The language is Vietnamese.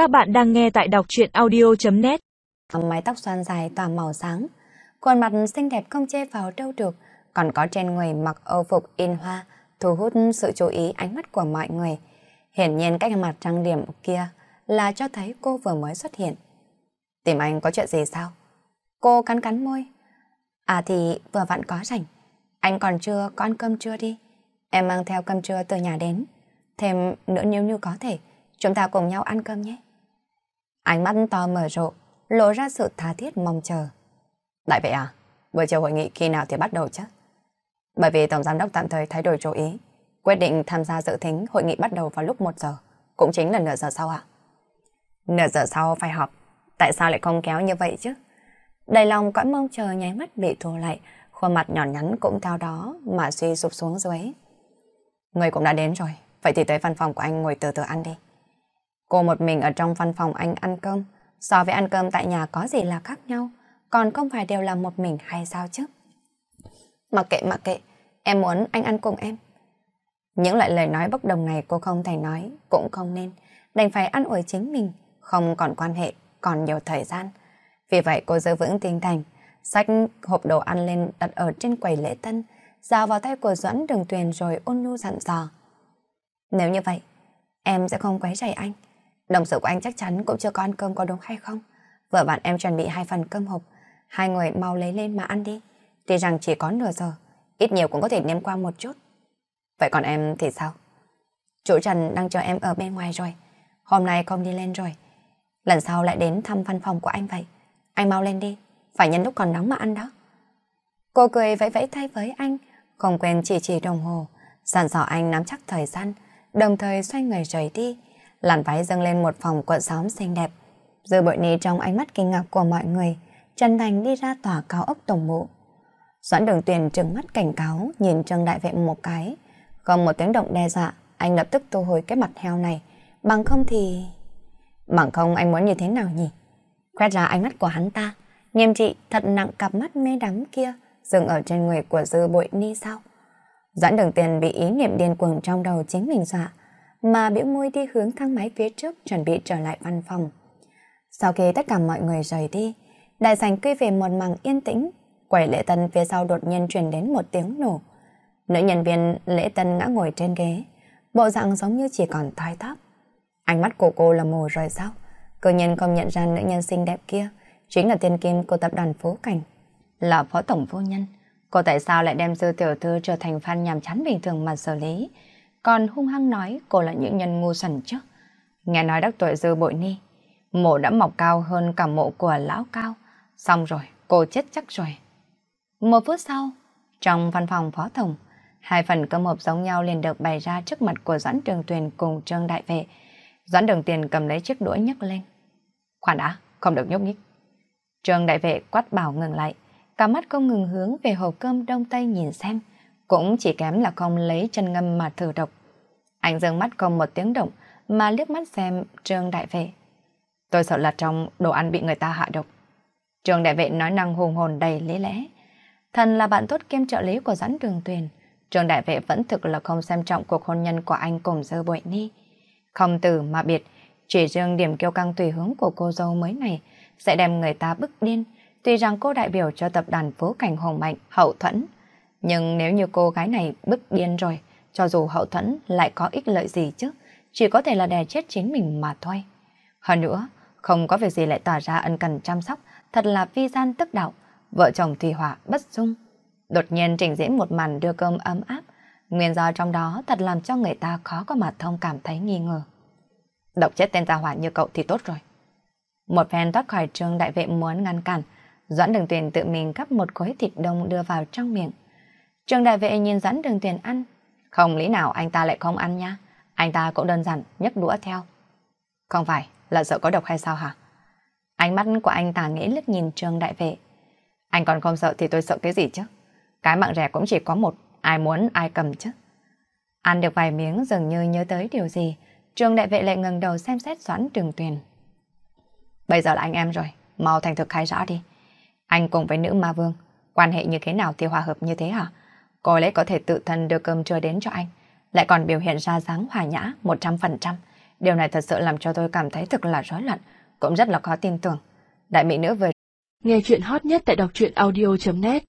Các bạn đang nghe tại đọc truyện audio.net Mái tóc xoăn dài tỏa màu sáng, khuôn mặt xinh đẹp không chê vào đâu được, còn có trên người mặc âu phục in hoa, thu hút sự chú ý ánh mắt của mọi người. Hiển nhiên cách mặt trang điểm kia là cho thấy cô vừa mới xuất hiện. Tìm anh có chuyện gì sao? Cô cắn cắn môi. À thì vừa vặn có rảnh. Anh còn chưa có ăn cơm trưa đi. Em mang theo cơm trưa từ nhà đến. Thêm nữa nếu như có thể, chúng ta cùng nhau ăn cơm nhé. Ánh mắt to mở rộ, lộ ra sự tha thiết mong chờ. Đại vậy à? Buổi chiều hội nghị khi nào thì bắt đầu chứ? Bởi vì Tổng Giám đốc tạm thời thay đổi chú ý, quyết định tham gia dự thính hội nghị bắt đầu vào lúc 1 giờ, cũng chính là nửa giờ sau ạ. Nửa giờ sau phải họp, tại sao lại không kéo như vậy chứ? Đầy lòng cõi mong chờ nháy mắt bị thu lại, khuôn mặt nhỏ nhắn cũng theo đó mà suy sụp xuống dưới. Người cũng đã đến rồi, vậy thì tới văn phòng của anh ngồi từ từ ăn đi. Cô một mình ở trong văn phòng anh ăn cơm, so với ăn cơm tại nhà có gì là khác nhau, còn không phải đều là một mình hay sao chứ? Mặc kệ mặc kệ, em muốn anh ăn cùng em. Những loại lời nói bốc đồng này cô không thể nói, cũng không nên, đành phải ăn ủi chính mình, không còn quan hệ, còn nhiều thời gian. Vì vậy cô giữ vững tinh thần, xách hộp đồ ăn lên đặt ở trên quầy lễ tân, giao vào tay của Doãn Đường Tuyền rồi ôn nhu dặn dò. Nếu như vậy, em sẽ không quấy rầy anh. Đồng sự của anh chắc chắn cũng chưa có ăn cơm có đúng hay không? Vợ bạn em chuẩn bị hai phần cơm hộp, hai người mau lấy lên mà ăn đi. Tuy rằng chỉ có nửa giờ, ít nhiều cũng có thể nếm qua một chút. Vậy còn em thì sao? Chủ Trần đang chờ em ở bên ngoài rồi. Hôm nay không đi lên rồi. Lần sau lại đến thăm văn phòng của anh vậy. Anh mau lên đi, phải nhân lúc còn nóng mà ăn đó. Cô cười vẫy vẫy tay với anh, không quên chỉ chỉ đồng hồ, dặn dò anh nắm chắc thời gian, đồng thời xoay người rời đi. Làn váy dâng lên một phòng cuộn sóng xinh đẹp. Dư bội ni trong ánh mắt kinh ngạc của mọi người, chân thành đi ra tòa cao ốc tổng bộ. Doãn đường tuyền trừng mắt cảnh cáo, nhìn Trương Đại Vệ một cái. còn một tiếng động đe dọa, anh lập tức thu hồi cái mặt heo này. Bằng không thì... Bằng không anh muốn như thế nào nhỉ? Quét ra ánh mắt của hắn ta, nghiêm trị thật nặng cặp mắt mê đắm kia, dừng ở trên người của dư bội ni sao? Doãn đường tiền bị ý niệm điên cuồng trong đầu chính mình dọa, mà biểu môi đi hướng thang máy phía trước chuẩn bị trở lại văn phòng. Sau khi tất cả mọi người rời đi, đại sảnh quy về một màng yên tĩnh, quầy lễ tân phía sau đột nhiên truyền đến một tiếng nổ. Nữ nhân viên lễ tân ngã ngồi trên ghế, bộ dạng giống như chỉ còn thoi thấp Ánh mắt của cô là mù rồi sao? Cơ nhân không nhận ra nữ nhân xinh đẹp kia, chính là tiên kim của tập đoàn Phố Cảnh. Là phó tổng vô nhân, cô tại sao lại đem sư tiểu thư trở thành fan nhàm chán bình thường mà xử lý? Còn hung hăng nói cô là những nhân ngu sần chứ. Nghe nói đắc tội dư bội ni, mộ đã mọc cao hơn cả mộ của lão cao. Xong rồi, cô chết chắc rồi. Một phút sau, trong văn phòng phó tổng, hai phần cơm hộp giống nhau liền được bày ra trước mặt của Doãn Trường Tuyền cùng Trương Đại Vệ. Doãn Đường Tiền cầm lấy chiếc đũa nhấc lên. Khoan đã, không được nhúc nhích. Trương Đại Vệ quát bảo ngừng lại, cả mắt không ngừng hướng về hộp cơm đông tây nhìn xem, cũng chỉ kém là không lấy chân ngâm mà thử độc. Anh dương mắt không một tiếng động mà liếc mắt xem Trương Đại Vệ. Tôi sợ là trong đồ ăn bị người ta hạ độc. Trương Đại Vệ nói năng hùng hồn đầy lý lẽ. Thần là bạn tốt kiêm trợ lý của dẫn Đường Tuyền. Trương Đại Vệ vẫn thực là không xem trọng cuộc hôn nhân của anh cùng Dơ Bội Ni. Không từ mà biệt, chỉ riêng điểm kiêu căng tùy hướng của cô dâu mới này sẽ đem người ta bức điên, tuy rằng cô đại biểu cho tập đoàn phố cảnh hồng mạnh, hậu thuẫn. Nhưng nếu như cô gái này bức điên rồi, cho dù hậu thuẫn lại có ích lợi gì chứ, chỉ có thể là đè chết chính mình mà thôi. Hơn nữa, không có việc gì lại tỏ ra ân cần chăm sóc, thật là vi gian tức đạo, vợ chồng thủy hỏa bất dung. Đột nhiên trình diễn một màn đưa cơm ấm áp, nguyên do trong đó thật làm cho người ta khó có mặt thông cảm thấy nghi ngờ. Độc chết tên gia hỏa như cậu thì tốt rồi. Một phen thoát khỏi trường đại vệ muốn ngăn cản, Doãn Đường Tuyền tự mình gắp một khối thịt đông đưa vào trong miệng. Trường đại vệ nhìn dẫn Đường Tuyền ăn, không lý nào anh ta lại không ăn nha. Anh ta cũng đơn giản nhấc đũa theo. Không phải là sợ có độc hay sao hả? Ánh mắt của anh ta nghĩ lướt nhìn trường đại vệ. Anh còn không sợ thì tôi sợ cái gì chứ? Cái mạng rẻ cũng chỉ có một, ai muốn ai cầm chứ. Ăn được vài miếng dường như nhớ tới điều gì, trường đại vệ lại ngừng đầu xem xét xoắn Trường Tuyền. Bây giờ là anh em rồi, mau thành thực khai rõ đi. Anh cùng với nữ ma vương, quan hệ như thế nào thì hòa hợp như thế hả? Cô lấy có thể tự thân đưa cơm trưa đến cho anh, lại còn biểu hiện ra dáng hòa nhã 100%, Điều này thật sự làm cho tôi cảm thấy thực là rối loạn, cũng rất là khó tin tưởng. Đại mỹ nữ vừa Nghe chuyện hot nhất tại đọc truyện audio.net